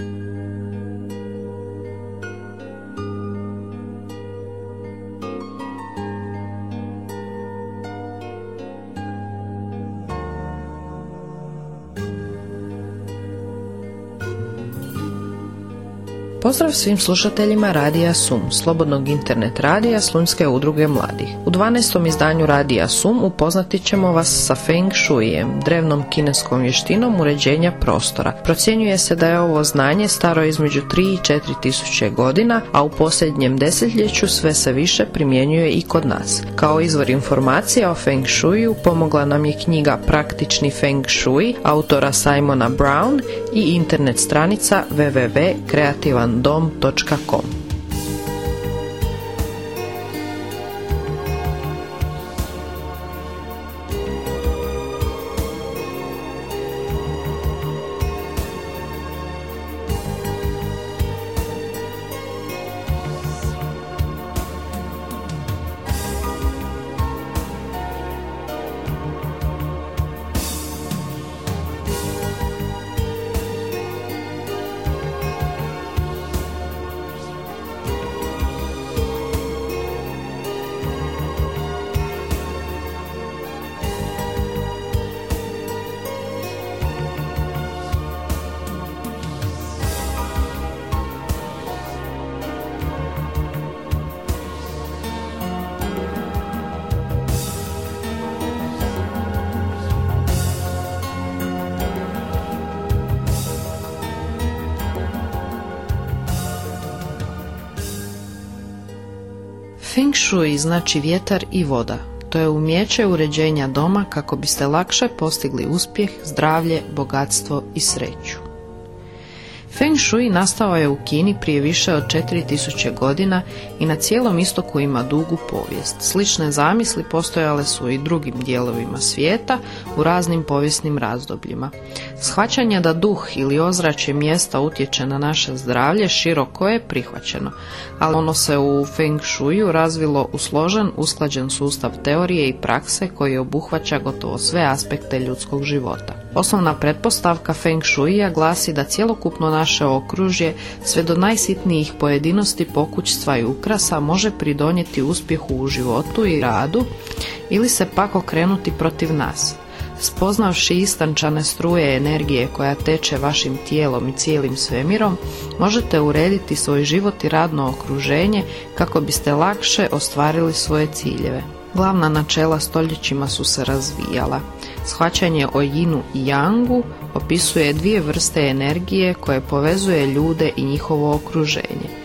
Bye. Pozdrav svim slušateljima Radija Sum, slobodnog internet radija Slunjske udruge mladih. U 12. izdanju Radija Sum upoznati ćemo vas sa Feng Shuijem, drevnom kineskom vještinom uređenja prostora. Procjenjuje se da je ovo znanje staro između 3 i 4 tisuće godina, a u posljednjem desetljeću sve se više primjenjuje i kod nas. Kao izvor informacija o Feng Shuiju pomogla nam je knjiga Praktični Feng Shui autora Simona Brown i internet stranica www.kreativan dom.com Feng Shui znači vjetar i voda. To je umjeće uređenja doma kako biste lakše postigli uspjeh, zdravlje, bogatstvo i sreću. Feng Shui nastao je u Kini prije više od 4000 godina i na cijelom istoku ima dugu povijest. Slične zamisli postojale su i drugim dijelovima svijeta u raznim povijesnim razdobljima. Shvaćanje da duh ili ozračje mjesta utječe na naše zdravlje široko je prihvaćeno, ali ono se u Feng Shuiu razvilo u složen, usklađen sustav teorije i prakse koji obuhvaća gotovo sve aspekte ljudskog života. Osnovna pretpostavka Feng Shuia glasi da cjelokupno naše okružje sve do najsitnijih pojedinosti pokućstva i ukrasa može pridonijeti uspjehu u životu i radu ili se pak okrenuti protiv nas. Spoznavši istančane struje energije koja teče vašim tijelom i cijelim svemirom, možete urediti svoj život i radno okruženje kako biste lakše ostvarili svoje ciljeve. Glavna načela stoljećima su se razvijala. Shvaćanje o jinu i jangu opisuje dvije vrste energije koje povezuje ljude i njihovo okruženje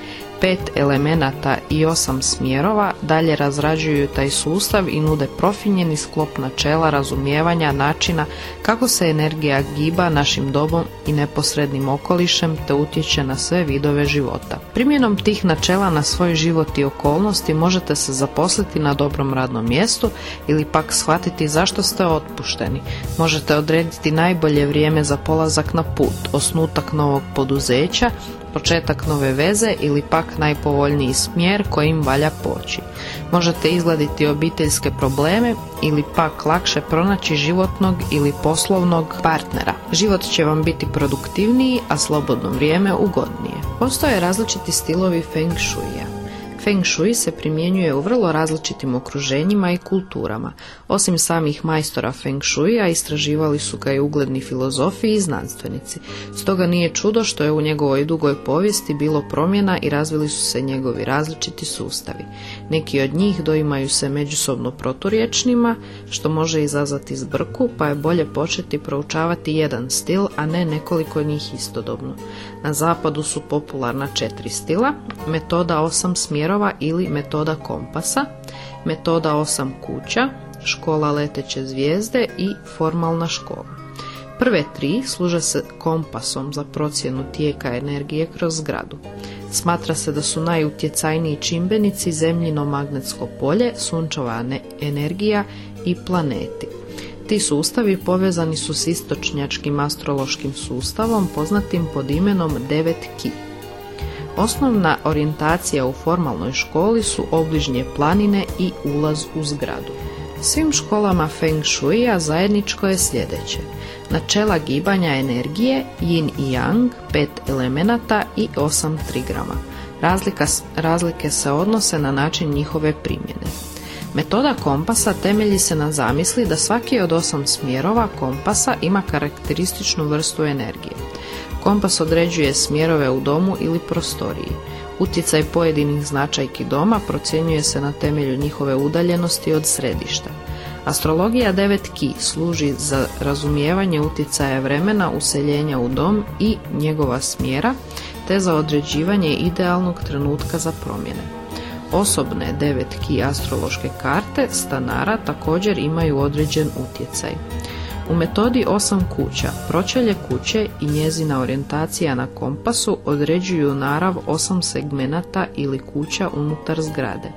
pet elemenata i osam smjerova dalje razrađuju taj sustav i nude profinjeni sklop načela razumijevanja načina kako se energija giba našim dobom i neposrednim okolišem te utječe na sve vidove života. Primjenom tih načela na svoj život i okolnosti možete se zaposliti na dobrom radnom mjestu ili pak shvatiti zašto ste otpušteni. Možete odrediti najbolje vrijeme za polazak na put, osnutak novog poduzeća početak nove veze ili pak najpovoljniji smjer kojim valja poći. Možete izgladiti obiteljske probleme ili pak lakše pronaći životnog ili poslovnog partnera. Život će vam biti produktivniji, a slobodno vrijeme ugodnije. Postoje različiti stilovi feng shuija. Feng Shui se primjenjuje u vrlo različitim okruženjima i kulturama. Osim samih majstora Feng Shuia, istraživali su ga i ugledni filozofi i znanstvenici. Stoga nije čudo što je u njegovoj dugoj povijesti bilo promjena i razvili su se njegovi različiti sustavi. Neki od njih doimaju se međusobno proturječnima, što može izazvati zbrku, pa je bolje početi proučavati jedan stil, a ne nekoliko njih istodobno. Na zapadu su popularna četiri stila, metoda osam smjerova ili metoda kompasa, metoda osam kuća, škola leteće zvijezde i formalna škola. Prve tri služe se kompasom za procjenu tijeka energije kroz zgradu. Smatra se da su najutjecajniji čimbenici zemljino magnetsko polje, sunčeva energija i planeti. Ti sustavi povezani su s istočnjačkim astrološkim sustavom poznatim pod imenom 9 ki. Osnovna orijentacija u formalnoj školi su obližnje planine i ulaz u zgradu. Svim školama Feng Shuia zajedničko je sljedeće. Načela gibanja energije, yin i yang, pet elemenata i osam trigrama. Razlika, razlike se odnose na način njihove primjene. Metoda kompasa temelji se na zamisli da svaki od osam smjerova kompasa ima karakterističnu vrstu energije. Kompas određuje smjerove u domu ili prostoriji. Utjecaj pojedinih značajki doma procjenjuje se na temelju njihove udaljenosti od središta. Astrologija 9 ki služi za razumijevanje utjecaja vremena useljenja u dom i njegova smjera, te za određivanje idealnog trenutka za promjene. Osobne 9 ki astrološke karte stanara također imaju određen utjecaj. U metodi osam kuća, pročelje kuće i njezina orijentacija na kompasu određuju narav osam segmenata ili kuća unutar zgrade.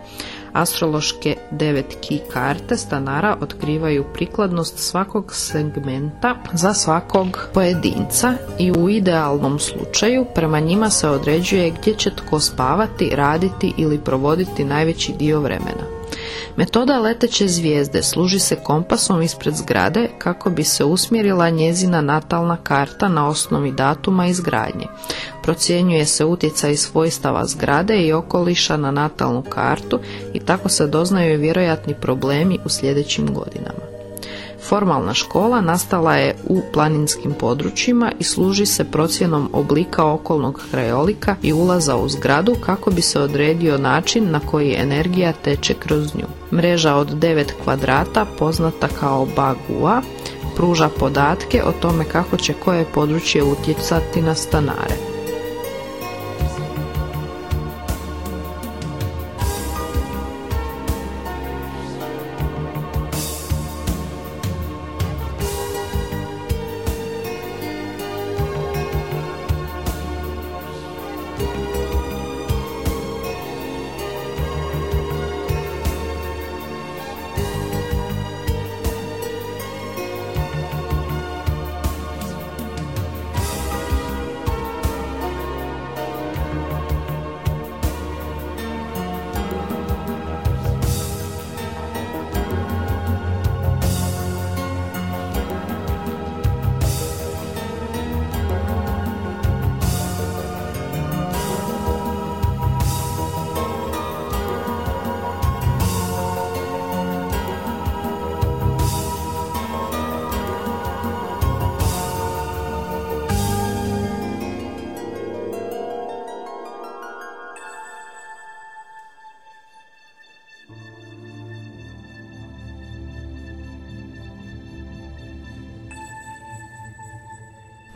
Astrološke devet ki karte stanara otkrivaju prikladnost svakog segmenta za svakog pojedinca i u idealnom slučaju prema njima se određuje gdje će tko spavati, raditi ili provoditi najveći dio vremena. Metoda leteće zvijezde služi se kompasom ispred zgrade kako bi se usmjerila njezina natalna karta na osnovi datuma izgradnje. Procjenjuje se utjecaj svojstava zgrade i okoliša na natalnu kartu i tako se doznaju vjerojatni problemi u sljedećim godinama. Formalna škola nastala je u planinskim područjima i služi se procjenom oblika okolnog krajolika i ulaza u zgradu kako bi se odredio način na koji energija teče kroz nju. Mreža od 9 kvadrata, poznata kao Bagua, pruža podatke o tome kako će koje područje utjecati na stanare.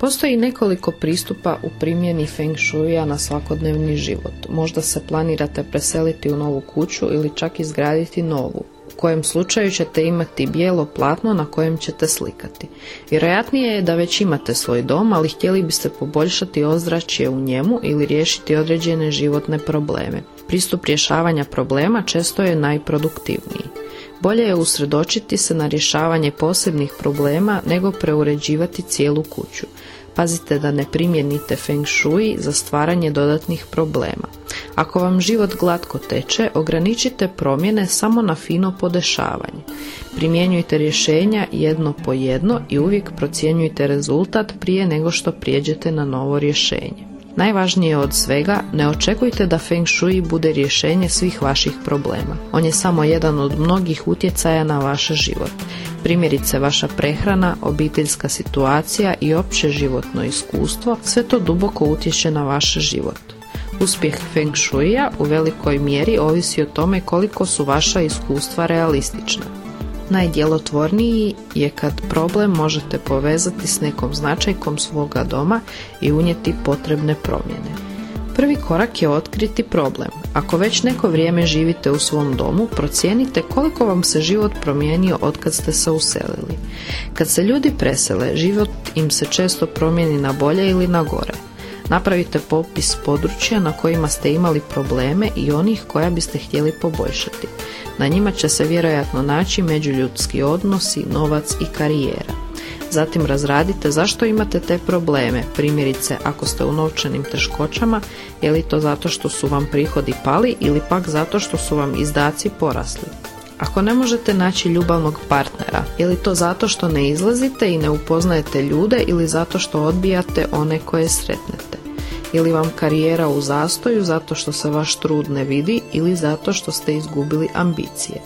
Postoji nekoliko pristupa u primjeni Feng Shuia na svakodnevni život. Možda se planirate preseliti u novu kuću ili čak izgraditi novu, u kojem slučaju ćete imati bijelo platno na kojem ćete slikati. Vjerojatnije je da već imate svoj dom, ali htjeli biste poboljšati ozračje u njemu ili riješiti određene životne probleme. Pristup rješavanja problema često je najproduktivniji. Bolje je usredočiti se na rješavanje posebnih problema nego preuređivati cijelu kuću. Pazite da ne primjenite feng shui za stvaranje dodatnih problema. Ako vam život glatko teče, ograničite promjene samo na fino podešavanje. Primjenjujte rješenja jedno po jedno i uvijek procjenjujte rezultat prije nego što prijeđete na novo rješenje. Najvažnije od svega, ne očekujte da Feng Shui bude rješenje svih vaših problema. On je samo jedan od mnogih utjecaja na vaš život. Primjerice vaša prehrana, obiteljska situacija i opće životno iskustvo, sve to duboko utječe na vaš život. Uspjeh Feng Shuia u velikoj mjeri ovisi o tome koliko su vaša iskustva realistična. Najdjelotvorniji je kad problem možete povezati s nekom značajkom svoga doma i unijeti potrebne promjene. Prvi korak je otkriti problem. Ako već neko vrijeme živite u svom domu, procijenite koliko vam se život promijenio otkad ste se uselili. Kad se ljudi presele, život im se često promijeni na bolje ili na gore. Napravite popis područja na kojima ste imali probleme i onih koja biste htjeli poboljšati. Na njima će se vjerojatno naći međuljudski odnosi, novac i karijera. Zatim razradite zašto imate te probleme, primjerice ako ste u novčanim teškoćama, je li to zato što su vam prihodi pali ili pak zato što su vam izdaci porasli. Ako ne možete naći ljubavnog partnera, je li to zato što ne izlazite i ne upoznajete ljude ili zato što odbijate one koje sretnete? Ili vam karijera u zastoju zato što se vaš trud ne vidi ili zato što ste izgubili ambicije?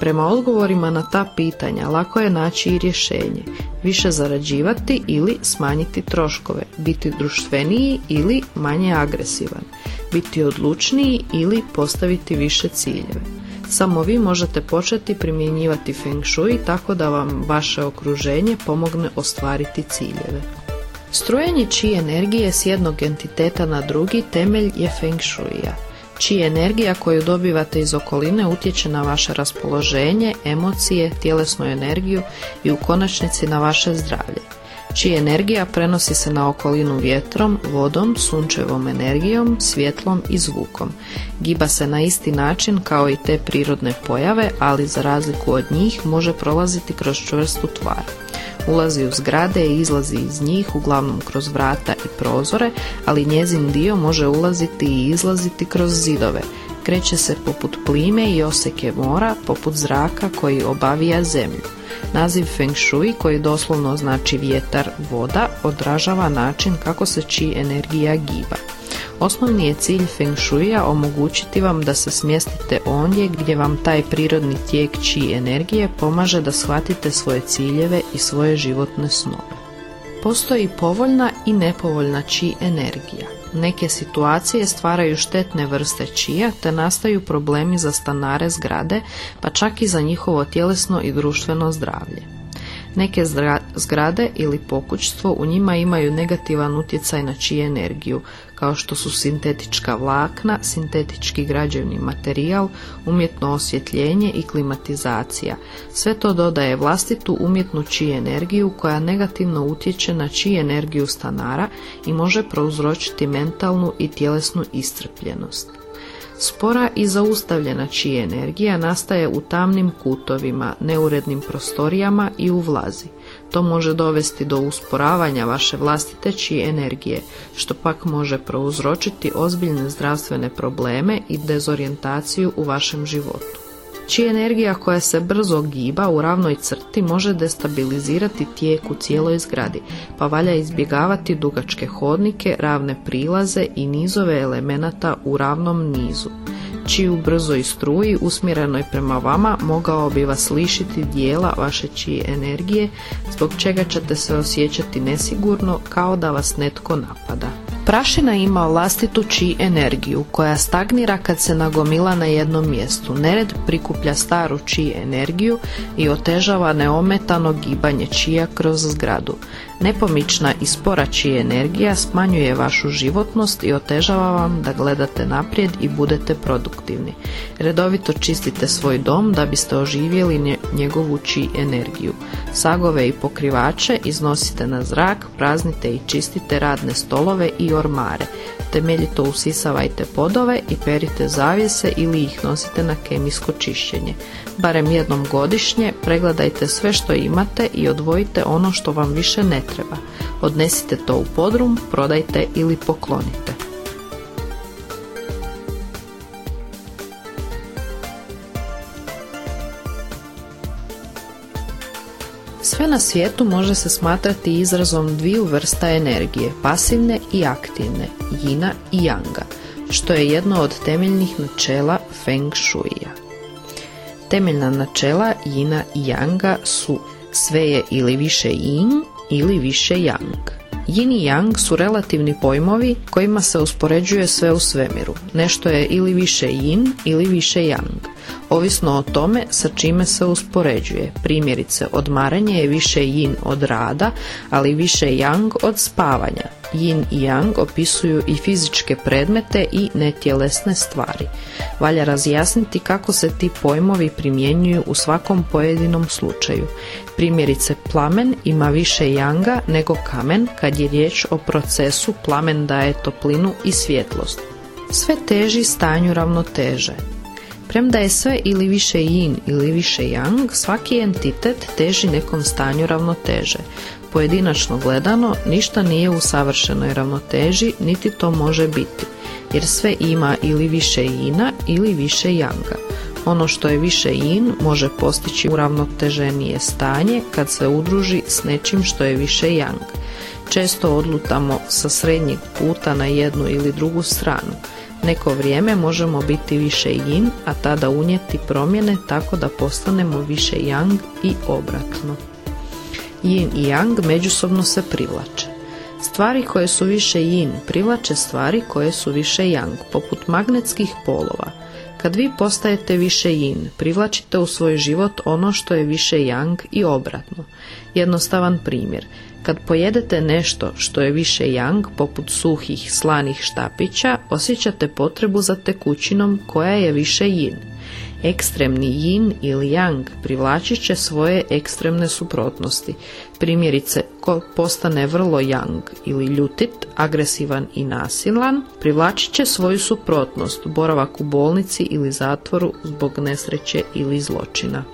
Prema odgovorima na ta pitanja lako je naći i rješenje, više zarađivati ili smanjiti troškove, biti društveniji ili manje agresivan, biti odlučniji ili postaviti više ciljeve. Samo vi možete početi primjenjivati Feng Shui tako da vam vaše okruženje pomogne ostvariti ciljeve. Strujenje čije energije s jednog entiteta na drugi temelj je Feng Shuija čiji energija koju dobivate iz okoline utječe na vaše raspoloženje, emocije, tjelesnu energiju i u konačnici na vaše zdravlje. Čija energija prenosi se na okolinu vjetrom, vodom, sunčevom energijom, svjetlom i zvukom. Giba se na isti način kao i te prirodne pojave, ali za razliku od njih može prolaziti kroz čvrstu tvar. Ulazi u zgrade i izlazi iz njih, uglavnom kroz vrata i prozore, ali njezin dio može ulaziti i izlaziti kroz zidove. Kreće se poput plime i oseke mora, poput zraka koji obavija zemlju. Naziv Feng Shui, koji doslovno znači vjetar, voda, odražava način kako se čiji energija giba. Osnovni je cilj Feng Shuija omogućiti vam da se smjestite ondje gdje vam taj prirodni tijek čiji energije pomaže da shvatite svoje ciljeve i svoje životne snove. Postoji povoljna i nepovoljna čiji energija. Neke situacije stvaraju štetne vrste čija te nastaju problemi za stanare zgrade, pa čak i za njihovo tjelesno i društveno zdravlje. Neke zgrade ili pokućstvo u njima imaju negativan utjecaj na čiju energiju, kao što su sintetička vlakna, sintetički građevni materijal, umjetno osvjetljenje i klimatizacija. Sve to dodaje vlastitu umjetnu čiju energiju koja negativno utječe na čiju energiju stanara i može prouzročiti mentalnu i tjelesnu iscrpljenost. Spora i zaustavljena čija energija nastaje u tamnim kutovima, neurednim prostorijama i u vlazi. To može dovesti do usporavanja vaše vlastite čije energije, što pak može prouzročiti ozbiljne zdravstvene probleme i dezorijentaciju u vašem životu čija energija koja se brzo giba u ravnoj crti može destabilizirati tijek u cijeloj zgradi, pa valja izbjegavati dugačke hodnike, ravne prilaze i nizove elemenata u ravnom nizu čiju brzoj struji usmjerenoj prema vama mogao bi vas lišiti dijela vaše čije energije, zbog čega ćete se osjećati nesigurno kao da vas netko napada. Prašina ima vlastitu či energiju koja stagnira kad se nagomila na jednom mjestu. Nered prikuplja staru či energiju i otežava neometano gibanje čija kroz zgradu. Nepomična i spora čija energija smanjuje vašu životnost i otežava vam da gledate naprijed i budete produktivni. Redovito čistite svoj dom da biste oživjeli njegovu či energiju. Sagove i pokrivače iznosite na zrak, praznite i čistite radne stolove i ormare. Temeljito usisavajte podove i perite zavjese ili ih nosite na kemijsko čišćenje. Barem jednom godišnje pregledajte sve što imate i odvojite ono što vam više ne treba. Odnesite to u podrum, prodajte ili poklonite. Sve na svijetu može se smatrati izrazom dviju vrsta energije, pasivne i aktivne, jina i janga, što je jedno od temeljnih načela Feng Shuija. Temeljna načela jina i janga su sve je ili više yin ili više yang. Yin i yang su relativni pojmovi kojima se uspoređuje sve u svemiru. Nešto je ili više yin ili više yang ovisno o tome sa čime se uspoređuje. Primjerice, odmaranje je više yin od rada, ali više yang od spavanja. Yin i yang opisuju i fizičke predmete i netjelesne stvari. Valja razjasniti kako se ti pojmovi primjenjuju u svakom pojedinom slučaju. Primjerice, plamen ima više janga nego kamen kad je riječ o procesu plamen daje toplinu i svjetlost. Sve teži stanju ravnoteže. Premda je sve ili više yin ili više yang, svaki entitet teži nekom stanju ravnoteže. Pojedinačno gledano, ništa nije u savršenoj ravnoteži, niti to može biti, jer sve ima ili više jina ili više janga. Ono što je više yin može postići uravnoteženije stanje kad se udruži s nečim što je više yang. Često odlutamo sa srednjeg puta na jednu ili drugu stranu. Neko vrijeme možemo biti više yin, a tada unijeti promjene tako da postanemo više yang i obratno. Yin i yang međusobno se privlače. Stvari koje su više yin privlače stvari koje su više yang, poput magnetskih polova. Kad vi postajete više yin, privlačite u svoj život ono što je više yang i obratno. Jednostavan primjer. Kad pojedete nešto što je više yang, poput suhih, slanih štapića, osjećate potrebu za tekućinom koja je više yin. Ekstremni yin ili yang privlačit će svoje ekstremne suprotnosti. Primjerice, ko postane vrlo yang ili ljutit, agresivan i nasilan, privlačit će svoju suprotnost, boravak u bolnici ili zatvoru zbog nesreće ili zločina.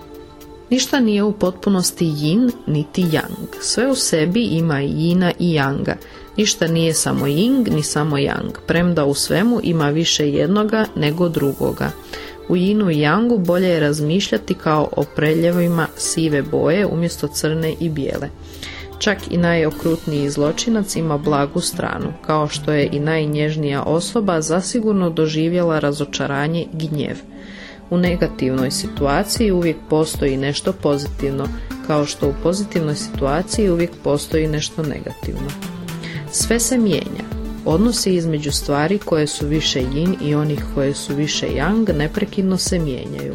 Ništa nije u potpunosti yin niti yang. Sve u sebi ima yina i yanga. Ništa nije samo ying ni samo yang, premda u svemu ima više jednoga nego drugoga. U yinu i yangu bolje je razmišljati kao o preljevima sive boje umjesto crne i bijele. Čak i najokrutniji zločinac ima blagu stranu, kao što je i najnježnija osoba zasigurno doživjela razočaranje i gnjev. U negativnoj situaciji uvijek postoji nešto pozitivno, kao što u pozitivnoj situaciji uvijek postoji nešto negativno. Sve se mijenja. Odnosi između stvari koje su više yin i onih koje su više yang neprekidno se mijenjaju.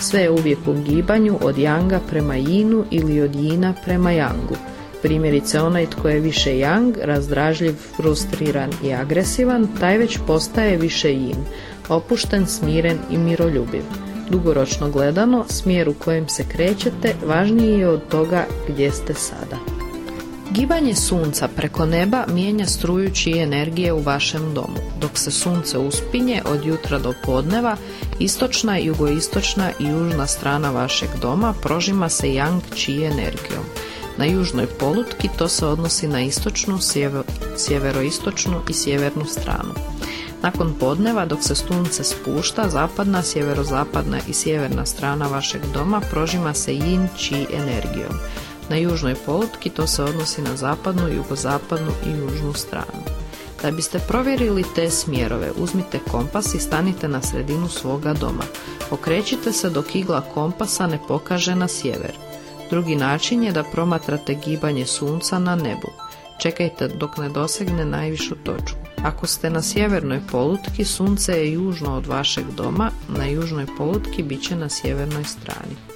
Sve je uvijek u gibanju od yanga prema yinu ili od yina prema yangu. Primjerice onaj tko je više yang, razdražljiv, frustriran i agresivan, taj već postaje više yin, opušten, smiren i miroljubiv. Dugoročno gledano, smjer u kojem se krećete važniji je od toga gdje ste sada. Gibanje sunca preko neba mijenja struju energije u vašem domu. Dok se sunce uspinje od jutra do podneva, istočna, jugoistočna i južna strana vašeg doma prožima se yang čiji energijom. Na južnoj polutki to se odnosi na istočnu, sjeveroistočnu i sjevernu stranu. Nakon podneva dok se sunce spušta, zapadna, sjeverozapadna i sjeverna strana vašeg doma prožima se yin chi energijom. Na južnoj polutki to se odnosi na zapadnu, jugozapadnu i južnu stranu. Da biste provjerili te smjerove, uzmite kompas i stanite na sredinu svoga doma. Okrećite se dok igla kompasa ne pokaže na sjever. Drugi način je da promatrate gibanje sunca na nebu. Čekajte dok ne dosegne najvišu točku. Ako ste na sjevernoj polutki, sunce je južno od vašeg doma, na južnoj polutki bit će na sjevernoj strani.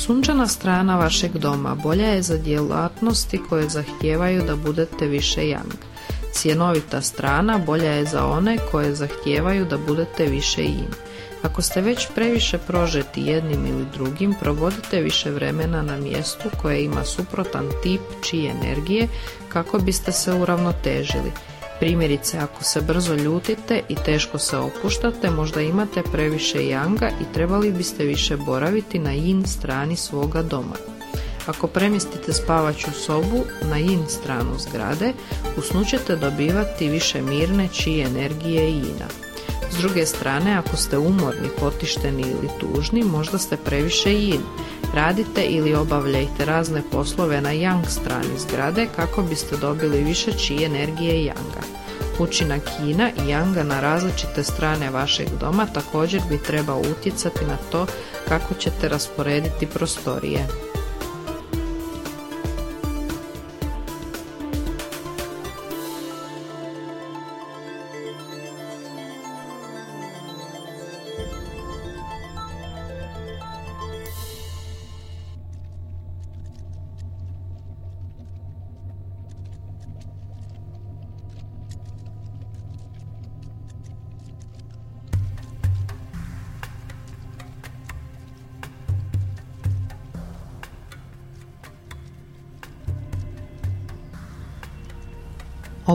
Sunčana strana vašeg doma bolja je za djelatnosti koje zahtijevaju da budete više yang. Cjenovita strana bolja je za one koje zahtijevaju da budete više yin. Ako ste već previše prožeti jednim ili drugim, provodite više vremena na mjestu koje ima suprotan tip čije energije kako biste se uravnotežili. Primjerice, ako se brzo ljutite i teško se opuštate, možda imate previše janga i trebali biste više boraviti na yin strani svoga doma. Ako premjestite spavaću sobu na yin stranu zgrade, usnućete dobivati više mirne čije energije i jina. S druge strane, ako ste umorni, potišteni ili tužni, možda ste previše yin. Radite ili obavljajte razne poslove na yang strani zgrade kako biste dobili više čije energije yanga. Učinak kina i yanga na različite strane vašeg doma također bi trebao utjecati na to kako ćete rasporediti prostorije.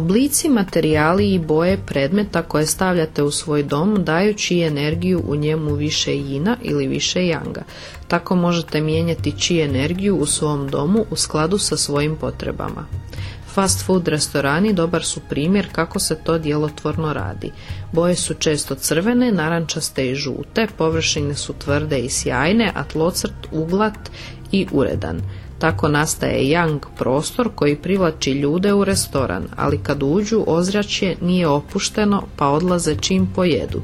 Oblici, materijali i boje predmeta koje stavljate u svoj dom dajući energiju u njemu više jina ili više janga. Tako možete mijenjati čiju energiju u svom domu u skladu sa svojim potrebama. Fast food restorani dobar su primjer kako se to djelotvorno radi. Boje su često crvene, narančaste i žute, površine su tvrde i sjajne, a tlocrt uglat i uredan. Tako nastaje young prostor koji privlači ljude u restoran, ali kad uđu ozračje nije opušteno pa odlaze čim pojedu.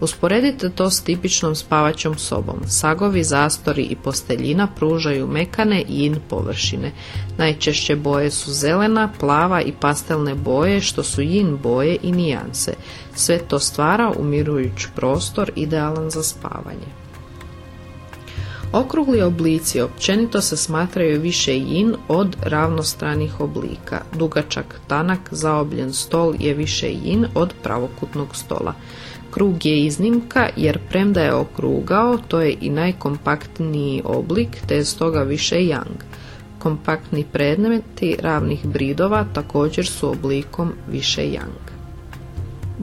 Usporedite to s tipičnom spavaćom sobom. Sagovi, zastori i posteljina pružaju mekane i in površine. Najčešće boje su zelena, plava i pastelne boje što su yin boje i nijanse. Sve to stvara umirujući prostor idealan za spavanje. Okrugli oblici općenito se smatraju više yin od ravnostranih oblika. Dugačak, tanak, zaobljen stol je više yin od pravokutnog stola. Krug je iznimka jer premda je okrugao, to je i najkompaktniji oblik, te je stoga više yang. Kompaktni predmeti ravnih bridova također su oblikom više yang.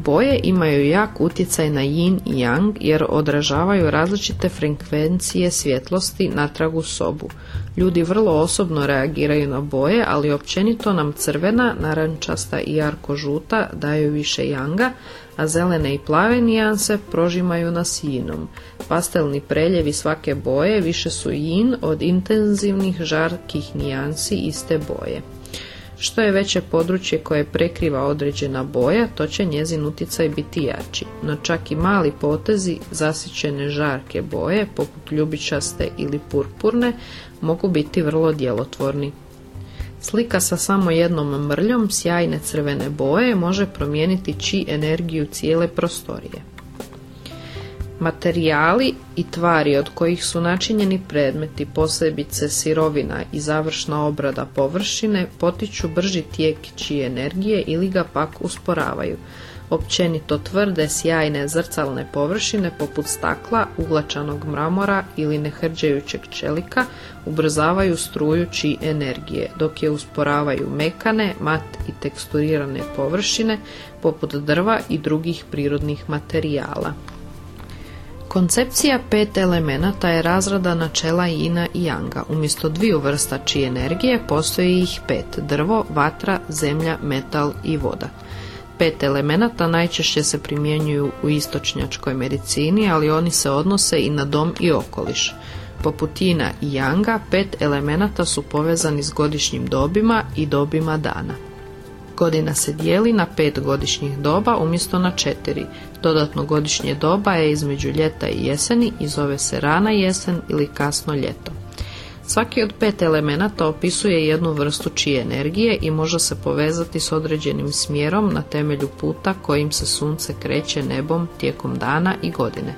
Boje imaju jak utjecaj na yin i yang jer odražavaju različite frekvencije svjetlosti natrag u sobu. Ljudi vrlo osobno reagiraju na boje, ali općenito nam crvena, narančasta i jarko žuta daju više yanga, a zelene i plave nijanse prožimaju nas jinom. Pastelni preljevi svake boje više su yin od intenzivnih žarkih nijansi iste boje. Što je veće područje koje prekriva određena boja, to će njezin utjecaj biti jači, no čak i mali potezi zasićene žarke boje, poput ljubičaste ili purpurne, mogu biti vrlo djelotvorni. Slika sa samo jednom mrljom sjajne crvene boje može promijeniti či energiju cijele prostorije. Materijali i tvari od kojih su načinjeni predmeti, posebice sirovina i završna obrada površine, potiču brži tijek čije energije ili ga pak usporavaju. Općenito tvrde, sjajne zrcalne površine poput stakla, uglačanog mramora ili nehrđajućeg čelika ubrzavaju struju energije, dok je usporavaju mekane, mat i teksturirane površine poput drva i drugih prirodnih materijala. Koncepcija pet elemenata je razrada načela ina i janga. Umjesto dviju vrsta čije energije postoji ih pet. Drvo, vatra, zemlja, metal i voda. Pet elemenata najčešće se primjenjuju u istočnjačkoj medicini, ali oni se odnose i na dom i okoliš. Poput ina i janga, pet elemenata su povezani s godišnjim dobima i dobima dana. Godina se dijeli na pet godišnjih doba umjesto na četiri. Dodatno godišnje doba je između ljeta i jeseni i zove se rana jesen ili kasno ljeto. Svaki od pet elemenata opisuje jednu vrstu čije energije i može se povezati s određenim smjerom na temelju puta kojim se sunce kreće nebom tijekom dana i godine.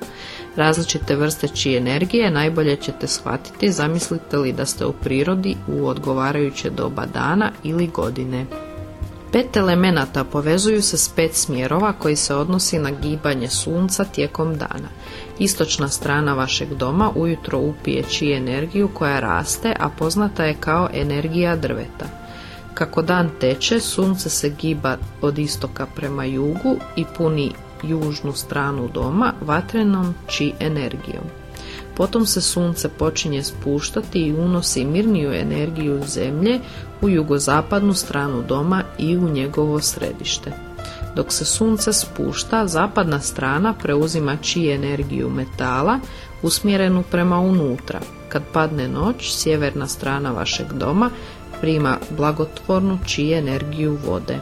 Različite vrste čije energije najbolje ćete shvatiti zamislite li da ste u prirodi u odgovarajuće doba dana ili godine. Pet elemenata povezuju se s pet smjerova koji se odnosi na gibanje sunca tijekom dana. Istočna strana vašeg doma ujutro upije čiju energiju koja raste, a poznata je kao energija drveta. Kako dan teče, sunce se giba od istoka prema jugu i puni južnu stranu doma vatrenom či energijom. Potom se sunce počinje spuštati i unosi mirniju energiju zemlje u jugozapadnu stranu doma i u njegovo središte. Dok se sunce spušta, zapadna strana preuzima čiji energiju metala usmjerenu prema unutra. Kad padne noć, sjeverna strana vašeg doma prima blagotvornu čiji energiju vode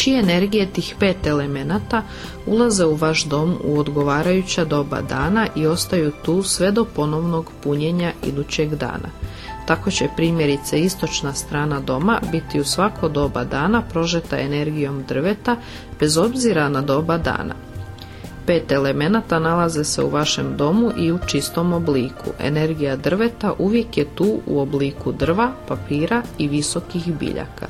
čije energije tih pet elemenata ulaze u vaš dom u odgovarajuća doba dana i ostaju tu sve do ponovnog punjenja idućeg dana. Tako će primjerice istočna strana doma biti u svako doba dana prožeta energijom drveta bez obzira na doba dana. Pet elemenata nalaze se u vašem domu i u čistom obliku. Energija drveta uvijek je tu u obliku drva, papira i visokih biljaka.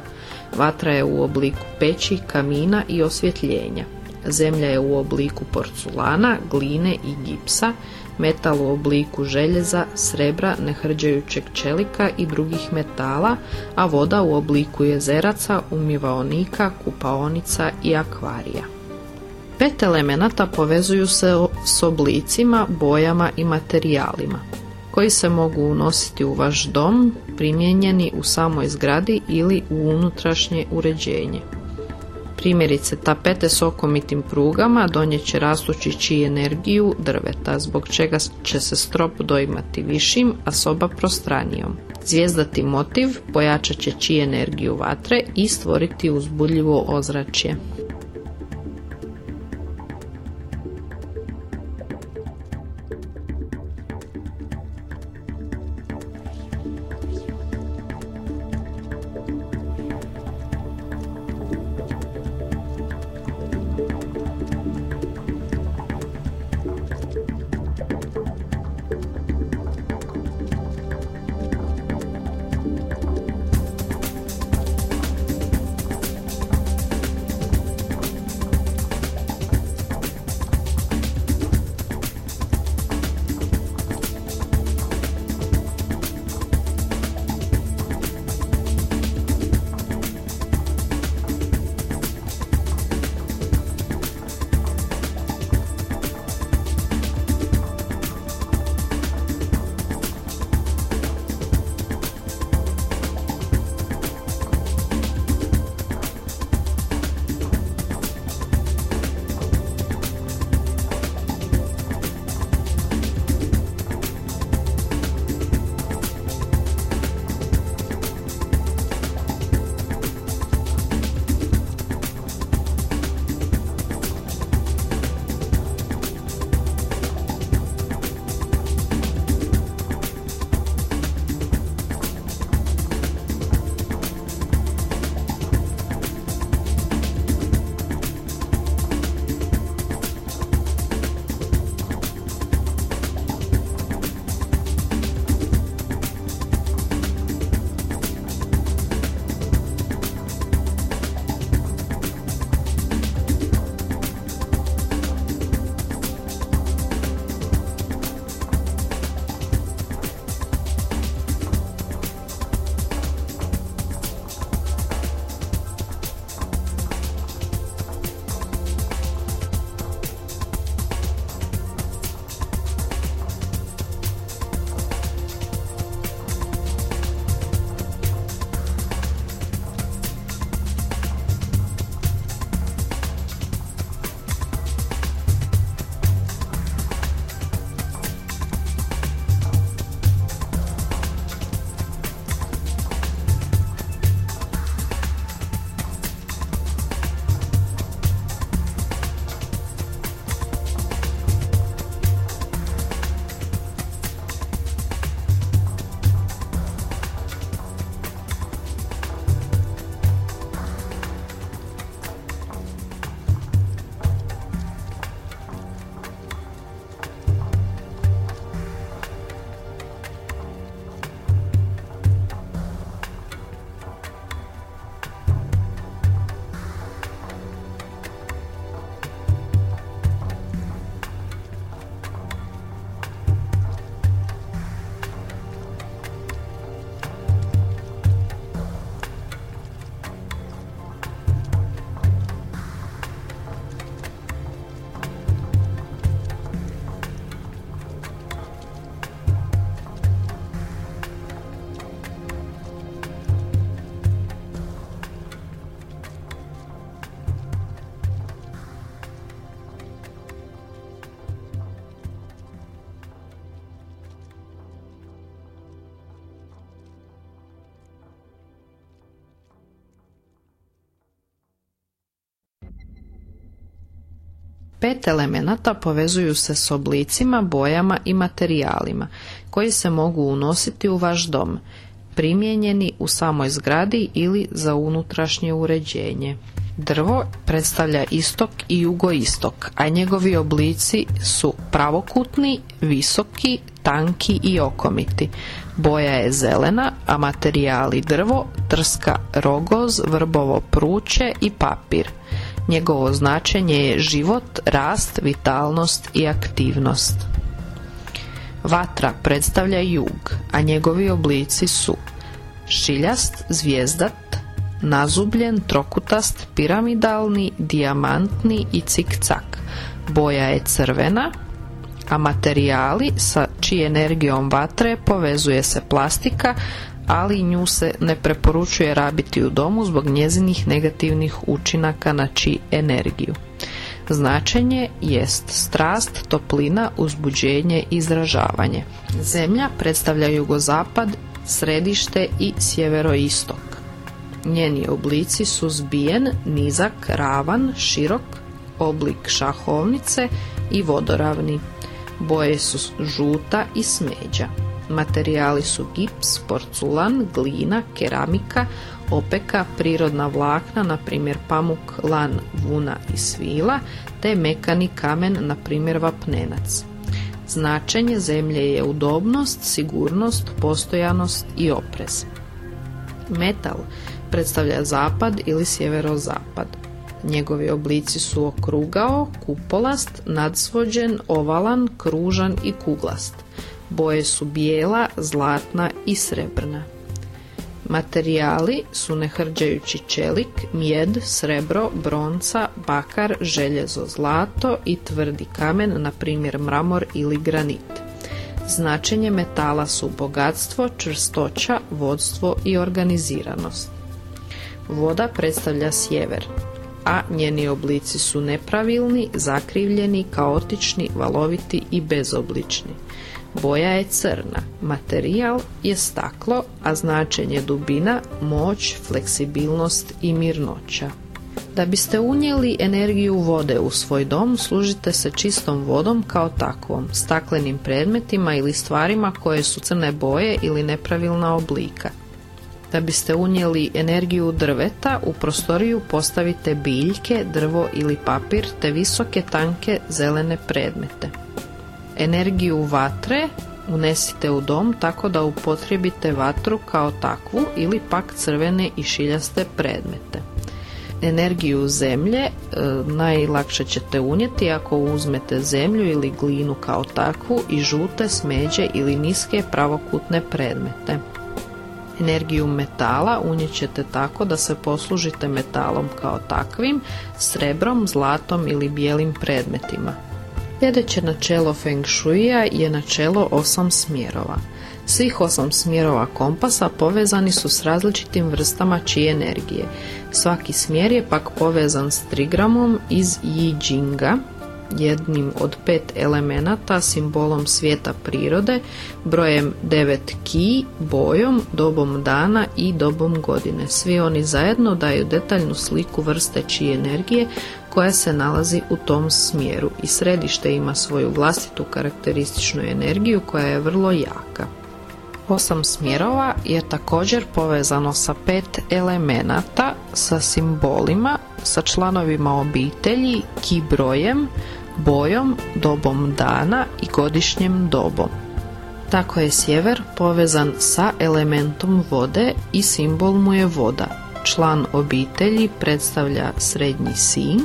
Vatra je u obliku peći, kamina i osvjetljenja. Zemlja je u obliku porculana, gline i gipsa, metal u obliku željeza, srebra, nehrđajućeg čelika i drugih metala, a voda u obliku jezeraca, umivaonika, kupaonica i akvarija. Pet elemenata povezuju se s oblicima, bojama i materijalima. Koji se mogu unositi u vaš dom, primijenjeni u samoj zgradi ili u unutrašnje uređenje. Primjerice, tapete s okomitim prugama donijet će rastući energiju drveta, zbog čega će se strop doimati višim, a soba prostranijom. Zvijezdati motiv pojačat će čiji energiju vatre i stvoriti uzbudljivo ozračje. Pet elemenata povezuju se s oblicima, bojama i materijalima koji se mogu unositi u vaš dom, primijenjeni u samoj zgradi ili za unutrašnje uređenje. Drvo predstavlja istok i jugoistok, a njegovi oblici su pravokutni, visoki, tanki i okomiti. Boja je zelena, a materijali drvo, trska, rogoz, vrbovo pruće i papir. Njegovo značenje je život, rast, vitalnost i aktivnost. Vatra predstavlja jug, a njegovi oblici su šiljast, zvijezdat, nazubljen, trokutast, piramidalni, dijamantni i cikcak. Boja je crvena, a materijali sa čiji energijom vatre povezuje se plastika, ali nju se ne preporučuje rabiti u domu zbog njezinih negativnih učinaka na čiji energiju. Značenje jest strast, toplina, uzbuđenje, izražavanje. Zemlja predstavlja jugozapad, središte i sjeveroistok. Njeni oblici su zbijen, nizak, ravan, širok, oblik šahovnice i vodoravni. Boje su žuta i smeđa. Materijali su gips, porculan, glina, keramika, opeka, prirodna vlakna, na primjer pamuk, lan, vuna i svila, te mekani kamen, na primjer vapnenac. Značenje zemlje je udobnost, sigurnost, postojanost i oprez. Metal predstavlja zapad ili sjeverozapad. Njegovi oblici su okrugao, kupolast, nadsvođen, ovalan, kružan i kuglast. Boje su bijela, zlatna i srebrna. Materijali su nehrđajući čelik, mjed, srebro, bronca, bakar, željezo, zlato i tvrdi kamen, na primjer mramor ili granit. Značenje metala su bogatstvo, čvrstoća, vodstvo i organiziranost. Voda predstavlja sjever, a njeni oblici su nepravilni, zakrivljeni, kaotični, valoviti i bezoblični. Boja je crna, materijal je staklo, a značenje dubina, moć, fleksibilnost i mirnoća. Da biste unijeli energiju vode u svoj dom, služite se čistom vodom kao takvom, staklenim predmetima ili stvarima koje su crne boje ili nepravilna oblika. Da biste unijeli energiju drveta, u prostoriju postavite biljke, drvo ili papir te visoke tanke zelene predmete. Energiju vatre unesite u dom tako da upotrijebite vatru kao takvu ili pak crvene i šiljaste predmete. Energiju zemlje e, najlakše ćete unijeti ako uzmete zemlju ili glinu kao takvu i žute, smeđe ili niske pravokutne predmete. Energiju metala unijet ćete tako da se poslužite metalom kao takvim, srebrom, zlatom ili bijelim predmetima. Sljedeće načelo Feng Shuia je načelo osam smjerova. Svih osam smjerova kompasa povezani su s različitim vrstama čije energije. Svaki smjer je pak povezan s trigramom iz Yi Jinga, jednim od pet elemenata, simbolom svijeta prirode, brojem devet ki, bojom, dobom dana i dobom godine. Svi oni zajedno daju detaljnu sliku vrste čije energije koja se nalazi u tom smjeru i središte ima svoju vlastitu karakterističnu energiju koja je vrlo jaka. Osam smjerova je također povezano sa pet elemenata, sa simbolima, sa članovima obitelji, ki brojem, bojom, dobom dana i godišnjem dobom. Tako je sjever povezan sa elementom vode i simbol mu je voda. Član obitelji predstavlja srednji sin,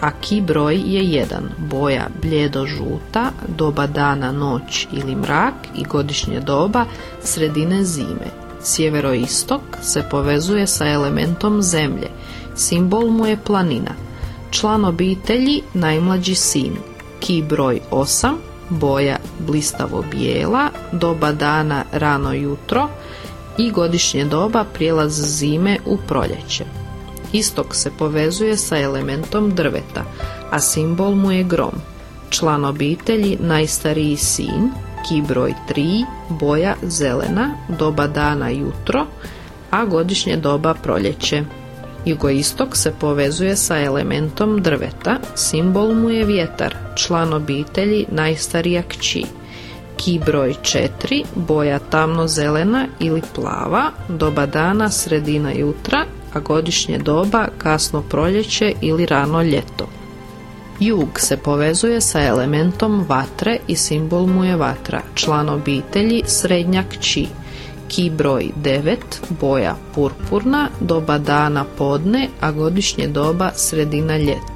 a ki broj je jedan, boja bljedo žuta, doba dana noć ili mrak i godišnje doba sredine zime. Sjeveroistok se povezuje sa elementom zemlje, simbol mu je planina. Član obitelji najmlađi sin, ki broj 8, boja blistavo bijela, doba dana rano jutro i godišnje doba prijelaz zime u proljeće. Istok se povezuje sa elementom drveta, a simbol mu je grom. Član obitelji najstariji sin, ki broj 3, boja zelena, doba dana jutro, a godišnje doba proljeće. Jugoistok se povezuje sa elementom drveta, simbol mu je vjetar, član obitelji najstarija kći. Ki broj 4, boja tamno zelena ili plava, doba dana sredina jutra, a godišnje doba kasno proljeće ili rano ljeto. Jug se povezuje sa elementom vatre i simbol mu je vatra, član obitelji srednjak či. Ki broj 9, boja purpurna, doba dana podne, a godišnje doba sredina ljeta.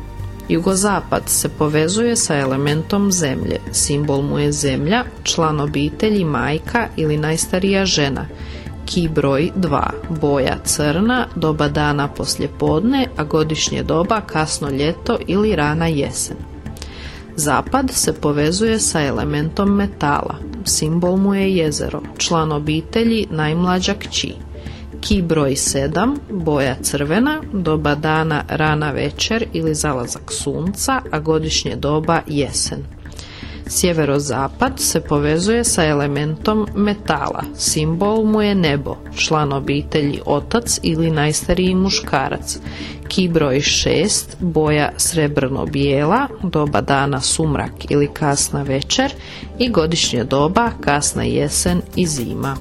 Jugozapad se povezuje sa elementom zemlje, simbol mu je zemlja, član obitelji majka ili najstarija žena, ki broj 2, boja crna, doba dana poslje podne, a godišnje doba kasno ljeto ili rana jesen. Zapad se povezuje sa elementom metala, simbol mu je jezero, član obitelji najmlađa kći. Ki broj 7, boja crvena, doba dana rana večer ili zalazak sunca, a godišnje doba jesen. Sjeverozapad se povezuje sa elementom metala, simbol mu je nebo, član obitelji otac ili najstariji muškarac. Ki broj 6, boja srebrno-bijela, doba dana sumrak ili kasna večer i godišnje doba kasna jesen i zima.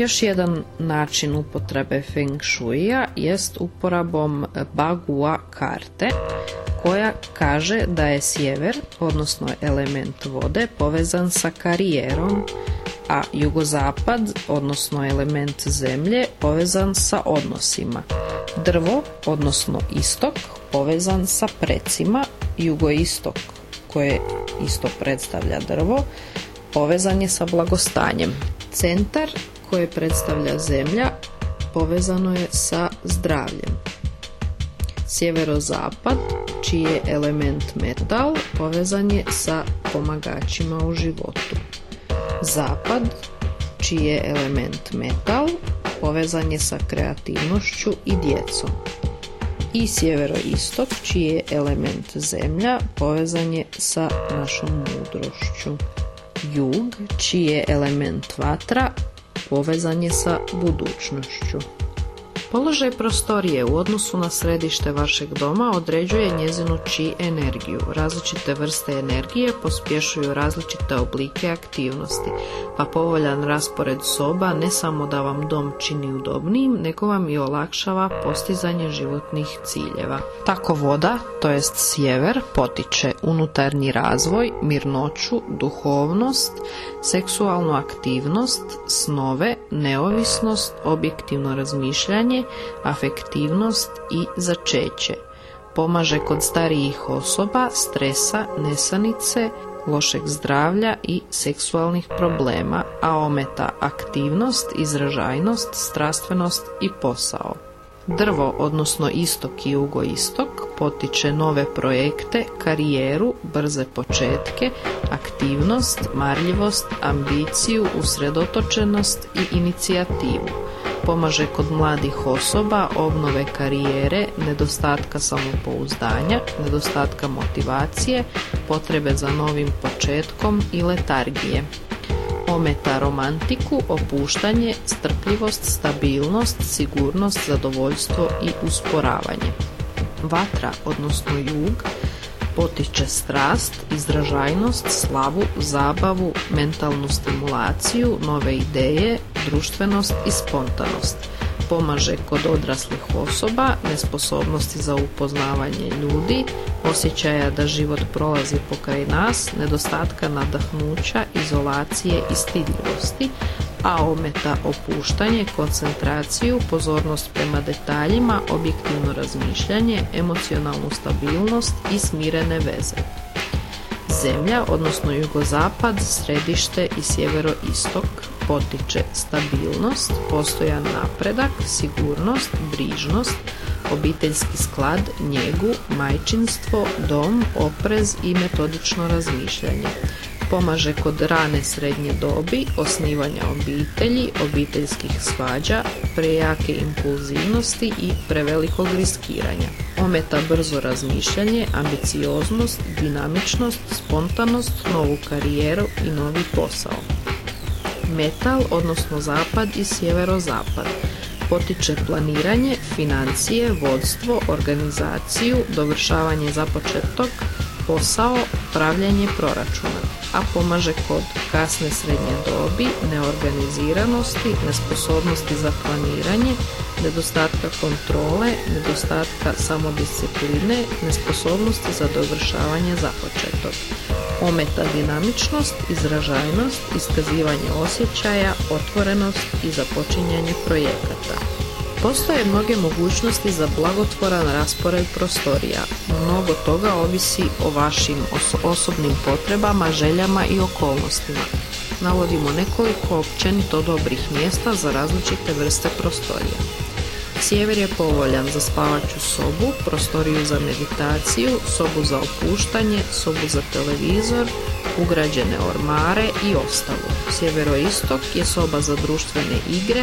Još jedan način upotrebe Feng Shuia jest uporabom Bagua karte koja kaže da je sjever, odnosno element vode, povezan sa karijerom, a jugozapad, odnosno element zemlje, povezan sa odnosima. Drvo, odnosno istok, povezan sa precima, jugoistok, koje isto predstavlja drvo, povezan je sa blagostanjem. Centar koje predstavlja zemlja povezano je sa zdravljem. Sjeverozapad, čiji je element metal, povezan je sa pomagačima u životu. Zapad, čiji je element metal, povezan je sa kreativnošću i djecom. I sjeveroistok, čiji je element zemlja, povezan je sa našom mudrošću. Jug, čiji je element vatra, povezan je sa budućnošću. Položaj prostorije u odnosu na središte vašeg doma određuje njezinu či energiju. Različite vrste energije pospješuju različite oblike aktivnosti, pa povoljan raspored soba ne samo da vam dom čini udobnijim, nego vam i olakšava postizanje životnih ciljeva. Tako voda, to jest sjever, potiče unutarnji razvoj, mirnoću, duhovnost, seksualnu aktivnost, snove, neovisnost, objektivno razmišljanje, afektivnost i začeće. Pomaže kod starijih osoba, stresa, nesanice, lošeg zdravlja i seksualnih problema, a ometa aktivnost, izražajnost, strastvenost i posao. Drvo, odnosno istok i jugoistok, potiče nove projekte, karijeru, brze početke, aktivnost, marljivost, ambiciju, usredotočenost i inicijativu. Pomaže kod mladih osoba, obnove karijere, nedostatka samopouzdanja, nedostatka motivacije, potrebe za novim početkom i letargije ometa romantiku, opuštanje, strpljivost, stabilnost, sigurnost, zadovoljstvo i usporavanje. Vatra, odnosno jug, potiče strast, izražajnost, slavu, zabavu, mentalnu stimulaciju, nove ideje, društvenost i spontanost pomaže kod odraslih osoba, nesposobnosti za upoznavanje ljudi, osjećaja da život prolazi pokraj nas, nedostatka nadahnuća, izolacije i stidljivosti, a ometa opuštanje, koncentraciju, pozornost prema detaljima, objektivno razmišljanje, emocionalnu stabilnost i smirene veze. Zemlja, odnosno jugozapad, središte i sjeveroistok potiče stabilnost, postojan napredak, sigurnost, brižnost, obiteljski sklad, njegu, majčinstvo, dom, oprez i metodično razmišljanje. Pomaže kod rane srednje dobi, osnivanja obitelji, obiteljskih svađa, prejake impulzivnosti i prevelikog riskiranja. Ometa brzo razmišljanje, ambicioznost, dinamičnost, spontanost, novu karijeru i novi posao metal, odnosno zapad i sjeverozapad. Potiče planiranje, financije, vodstvo, organizaciju, dovršavanje započetog, posao, upravljanje proračuna, a pomaže kod kasne srednje dobi, neorganiziranosti, nesposobnosti za planiranje, nedostatka kontrole, nedostatka samodiscipline, nesposobnosti za dovršavanje započetog ometa dinamičnost, izražajnost, iskazivanje osjećaja, otvorenost i započinjanje projekata. Postoje mnoge mogućnosti za blagotvoran raspored prostorija. Mnogo toga ovisi o vašim osobnim potrebama, željama i okolnostima. Navodimo nekoliko općenito dobrih mjesta za različite vrste prostorija. Sjever je povoljan za spavaću sobu, prostoriju za meditaciju, sobu za opuštanje, sobu za televizor, ugrađene ormare i ostavu. Sjeveroistok je soba za društvene igre,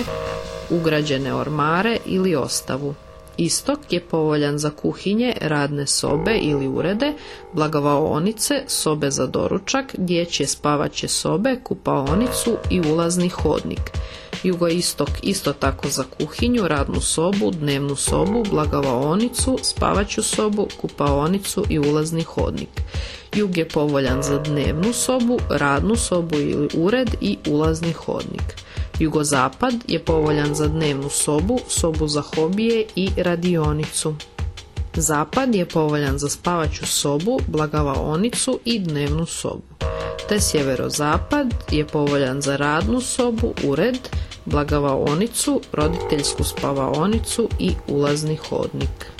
ugrađene ormare ili ostavu. Istok je povoljan za kuhinje, radne sobe ili urede, blagavaonice, sobe za doručak, dječje spavaće sobe, kupaonicu i ulazni hodnik. Jugoistok isto tako za kuhinju, radnu sobu, dnevnu sobu, blagavaonicu, spavaću sobu, kupaonicu i ulazni hodnik. Jug je povoljan za dnevnu sobu, radnu sobu ili ured i ulazni hodnik. Jugozapad je povoljan za dnevnu sobu, sobu za hobije i radionicu. Zapad je povoljan za spavaću sobu, blagavaonicu i dnevnu sobu. Te sjeverozapad je povoljan za radnu sobu, ured, blagavaonicu, roditeljsku spavaonicu i ulazni hodnik.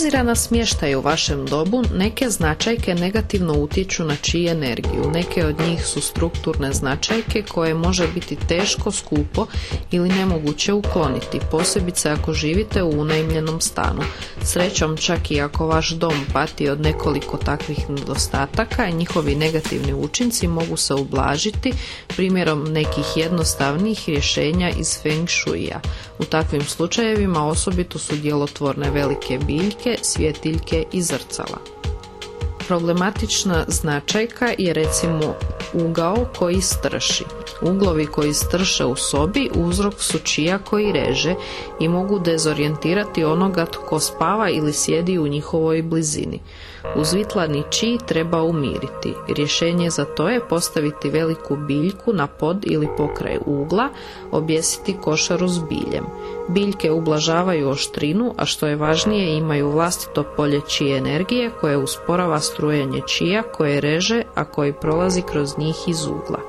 Obzira na smještaj u vašem dobu, neke značajke negativno utječu na čiji energiju. Neke od njih su strukturne značajke koje može biti teško, skupo ili nemoguće ukloniti, posebice ako živite u unajmljenom stanu. Srećom čak i ako vaš dom pati od nekoliko takvih nedostataka, njihovi negativni učinci mogu se ublažiti primjerom nekih jednostavnih rješenja iz Feng Shuia. U takvim slučajevima osobito su djelotvorne velike biljke, svjetiljke i zrcala. Problematična značajka je recimo ugao koji strši. Uglovi koji strše u sobi uzrok su čija koji reže i mogu dezorijentirati onoga tko spava ili sjedi u njihovoj blizini. Uzvitlani čiji treba umiriti. Rješenje za to je postaviti veliku biljku na pod ili pokraj ugla, objesiti košaru s biljem. Biljke ublažavaju oštrinu, a što je važnije imaju vlastito polje čije energije koje usporava strujenje čija koje reže, a koji prolazi kroz njih iz ugla.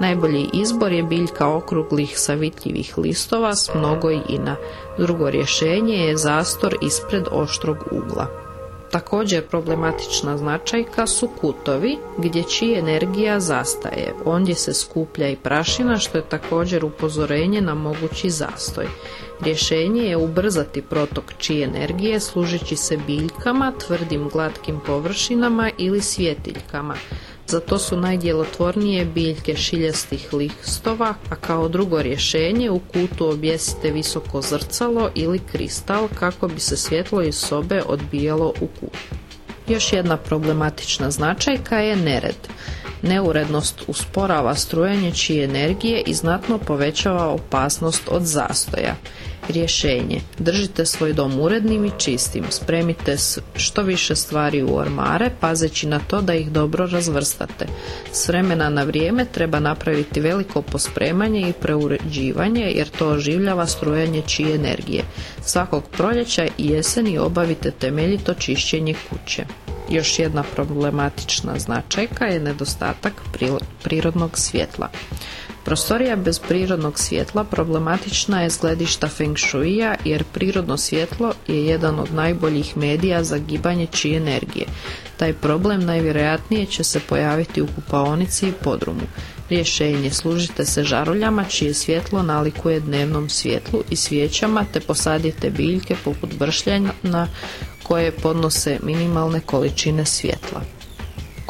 Najbolji izbor je biljka okruglih savitljivih listova s mnogo ina. Drugo rješenje je zastor ispred oštrog ugla. Također problematična značajka su kutovi gdje čiji energija zastaje. Ondje se skuplja i prašina što je također upozorenje na mogući zastoj. Rješenje je ubrzati protok čije energije služeći se biljkama, tvrdim glatkim površinama ili svjetiljkama. Za to su najdjelotvornije biljke šiljastih listova, a kao drugo rješenje u kutu objesite visoko zrcalo ili kristal kako bi se svjetlo iz sobe odbijalo u kutu. Još jedna problematična značajka je nered. Neurednost usporava strujanje čije energije i znatno povećava opasnost od zastoja. Rješenje. Držite svoj dom urednim i čistim. Spremite što više stvari u ormare, pazeći na to da ih dobro razvrstate. S vremena na vrijeme treba napraviti veliko pospremanje i preuređivanje jer to oživljava strujanje čije energije. Svakog proljeća i jeseni obavite temeljito čišćenje kuće. Još jedna problematična značajka je nedostatak prirodnog svjetla. Prostorija bez prirodnog svjetla problematična je zgledišta Feng Shuia jer prirodno svjetlo je jedan od najboljih medija za gibanje čije energije. Taj problem najvjerojatnije će se pojaviti u kupaonici i podrumu. Rješenje služite se žaruljama čije svjetlo nalikuje dnevnom svjetlu i svijećama te posadite biljke poput bršljana koje podnose minimalne količine svjetla.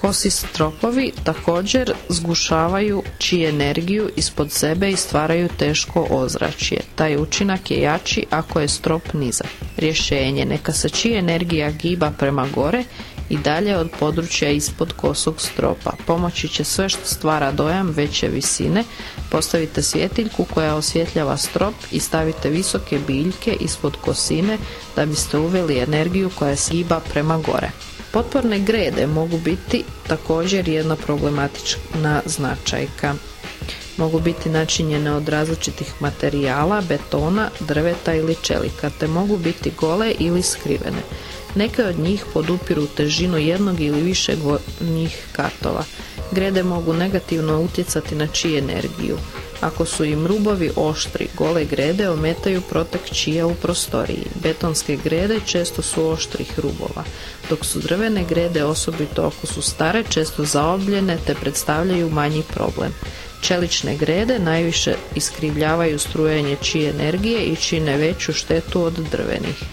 Kosi stropovi također zgušavaju čiju energiju ispod sebe i stvaraju teško ozračje. Taj učinak je jači ako je strop nizak. Rješenje neka se čija energija giba prema gore i dalje od područja ispod kosog stropa. Pomoći će sve što stvara dojam veće visine. Postavite svjetiljku koja osvjetljava strop i stavite visoke biljke ispod kosine da biste uveli energiju koja se giba prema gore. Potporne grede mogu biti također jedna problematična značajka. Mogu biti načinjene od različitih materijala, betona, drveta ili čelika, te mogu biti gole ili skrivene. Neke od njih podupiru težinu jednog ili više gornjih katova. Grede mogu negativno utjecati na čiju energiju. Ako su im rubovi oštri, gole grede ometaju protek čija u prostoriji. Betonske grede često su oštrih rubova, dok su drvene grede osobito ako su stare često zaobljene te predstavljaju manji problem. Čelične grede najviše iskrivljavaju strujenje čije energije i čine veću štetu od drvenih.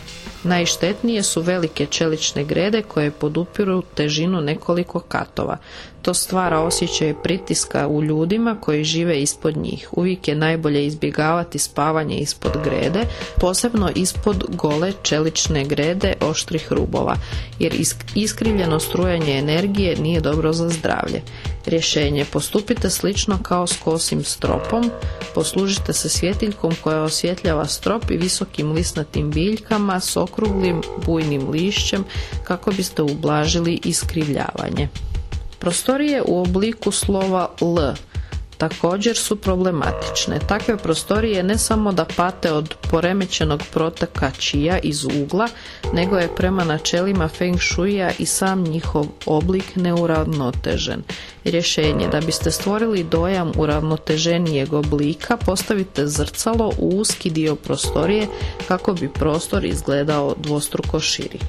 Najštetnije su velike čelične grede koje podupiru težinu nekoliko katova. To stvara osjećaj pritiska u ljudima koji žive ispod njih. Uvijek je najbolje izbjegavati spavanje ispod grede, posebno ispod gole čelične grede oštrih rubova, jer iskrivljeno strujanje energije nije dobro za zdravlje. Rješenje postupite slično kao s kosim stropom, poslužite se svjetiljkom koja osvjetljava strop i visokim lisnatim biljkama s okruglim bujnim lišćem kako biste ublažili iskrivljavanje. Prostorije u obliku slova L također su problematične. Takve prostorije ne samo da pate od poremećenog proteka čija iz ugla, nego je prema načelima Feng Shuija i sam njihov oblik neuravnotežen. Rješenje da biste stvorili dojam uravnoteženijeg oblika, postavite zrcalo u uski dio prostorije kako bi prostor izgledao dvostruko širi.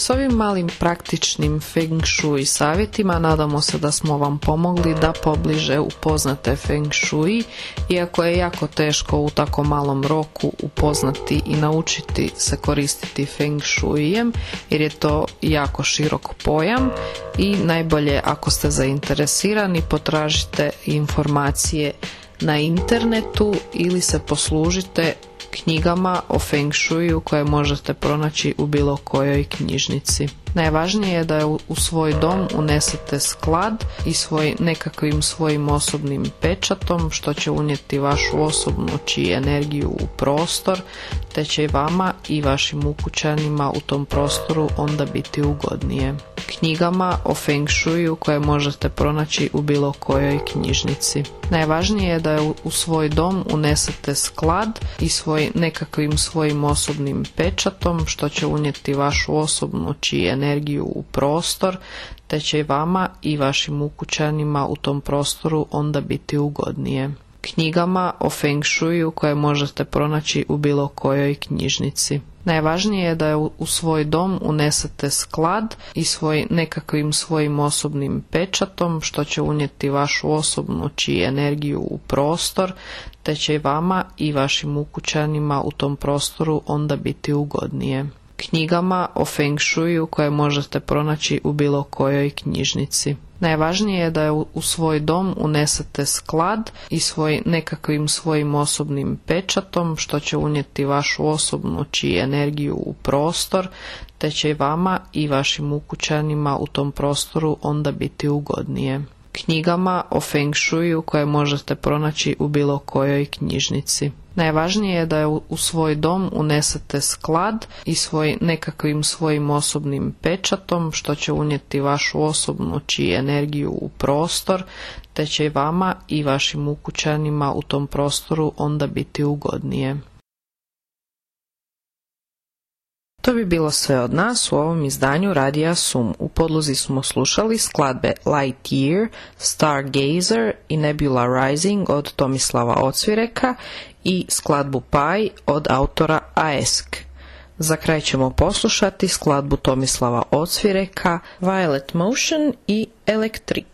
S ovim malim praktičnim feng shui savjetima nadamo se da smo vam pomogli da pobliže upoznate feng shui, iako je jako teško u tako malom roku upoznati i naučiti se koristiti feng shuijem, jer je to jako širok pojam i najbolje ako ste zainteresirani potražite informacije na internetu ili se poslužite knjigama o Feng Shuiu koje možete pronaći u bilo kojoj knjižnici. Najvažnije je da u svoj dom unesete sklad i svoj nekakvim svojim osobnim pečatom što će unijeti vašu osobnu čiji energiju u prostor te će i vama i vašim ukućanima u tom prostoru onda biti ugodnije. Knjigama o Feng Shuiu koje možete pronaći u bilo kojoj knjižnici. Najvažnije je da u svoj dom unesete sklad i svoj nekakvim svojim osobnim pečatom što će unijeti vašu osobnu čiji energiju u prostor te će i vama i vašim ukućanima u tom prostoru onda biti ugodnije knjigama o Feng Shuiu koje možete pronaći u bilo kojoj knjižnici. Najvažnije je da u svoj dom unesete sklad i svoj nekakvim svojim osobnim pečatom što će unijeti vašu osobnu čiji energiju u prostor te će i vama i vašim ukućanima u tom prostoru onda biti ugodnije knjigama o Feng Shuiu koje možete pronaći u bilo kojoj knjižnici. Najvažnije je da u svoj dom unesete sklad i svoj nekakvim svojim osobnim pečatom što će unijeti vašu osobnu čiji energiju u prostor te će vama i vašim ukućanima u tom prostoru onda biti ugodnije knjigama o Feng Shuiu koje možete pronaći u bilo kojoj knjižnici. Najvažnije je da u svoj dom unesete sklad i svoj nekakvim svojim osobnim pečatom što će unijeti vašu osobnu čiji energiju u prostor te će i vama i vašim ukućanima u tom prostoru onda biti ugodnije. To bi bilo sve od nas u ovom izdanju Radija Sum. U podlozi smo slušali skladbe Lightyear, Stargazer i Nebula Rising od Tomislava Ocvireka i skladbu Paj od autora Aesk. Za kraj ćemo poslušati skladbu Tomislava Ocvireka, Violet Motion i Electric.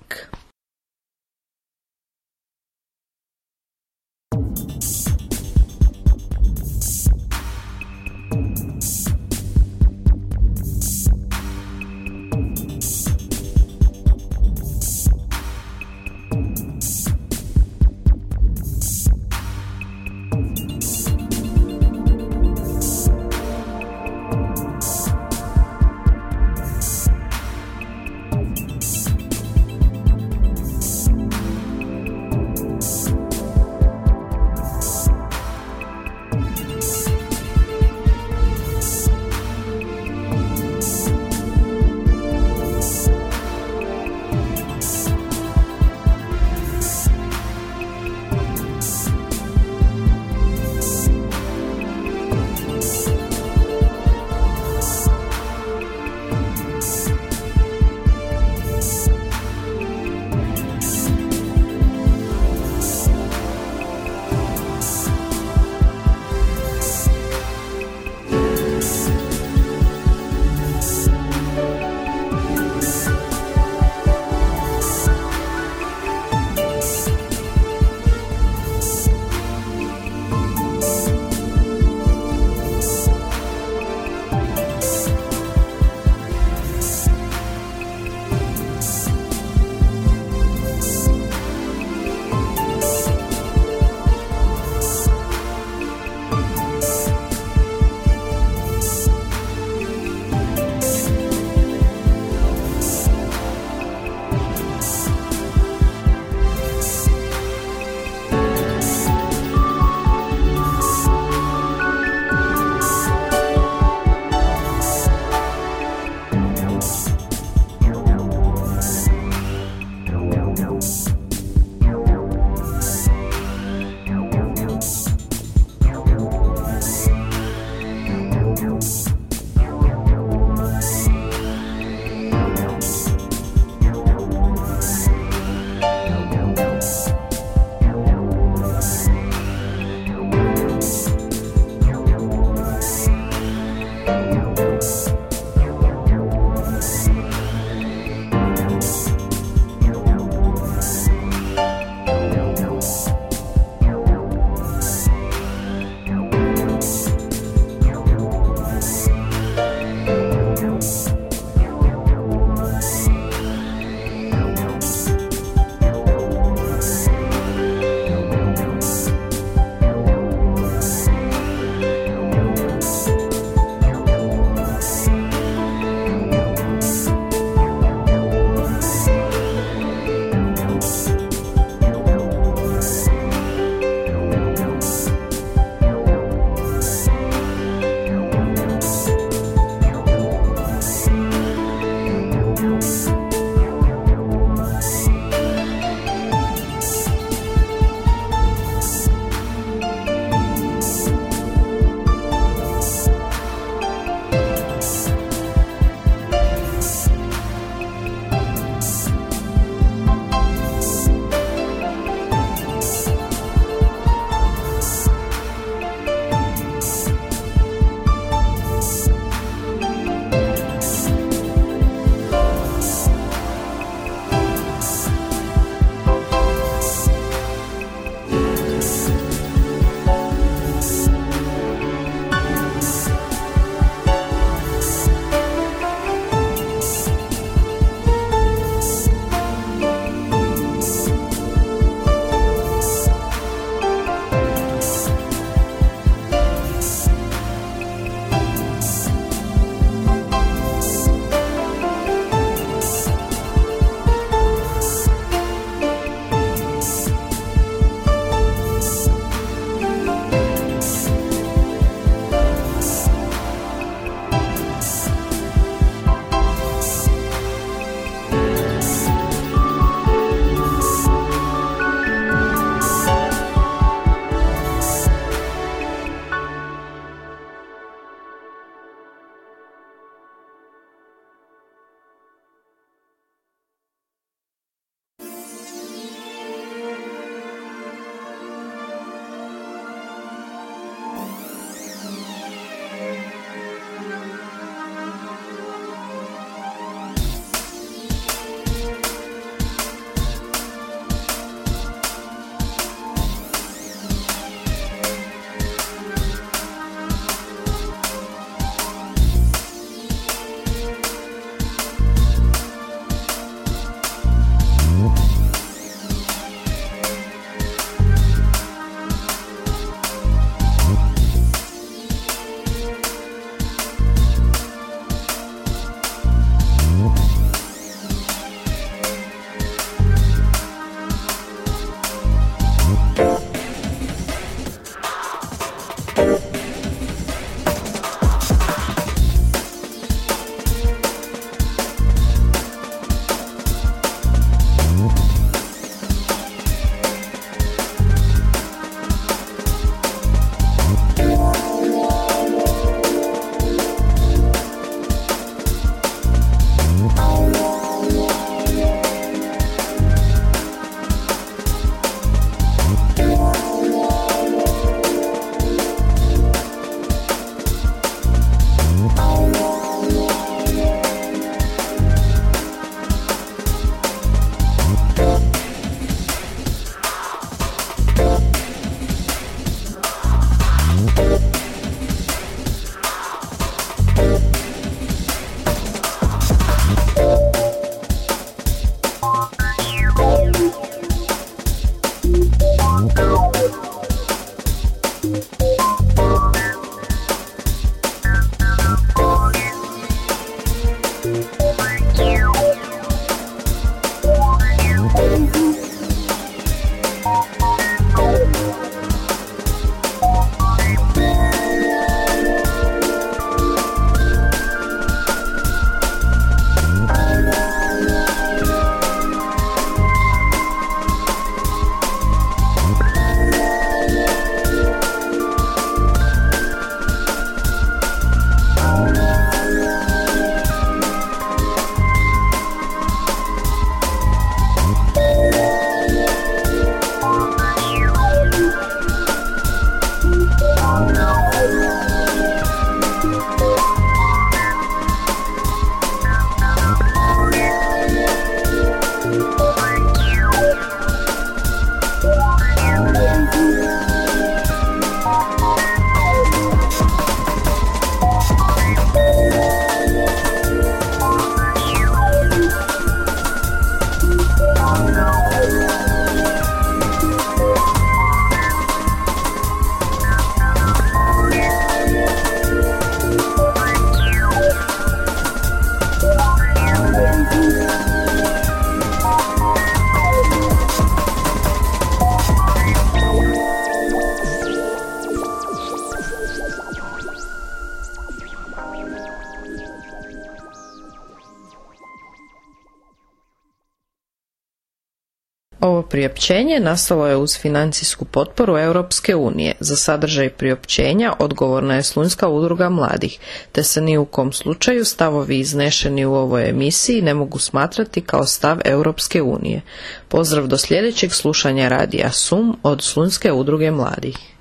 Priopćenje nastalo je uz financijsku potporu Europske unije. Za sadržaj priopćenja odgovorna je Slunjska udruga mladih, te se ni u kom slučaju stavovi iznešeni u ovoj emisiji ne mogu smatrati kao stav Europske unije. Pozdrav do sljedećeg slušanja radija SUM od Slunjske udruge mladih.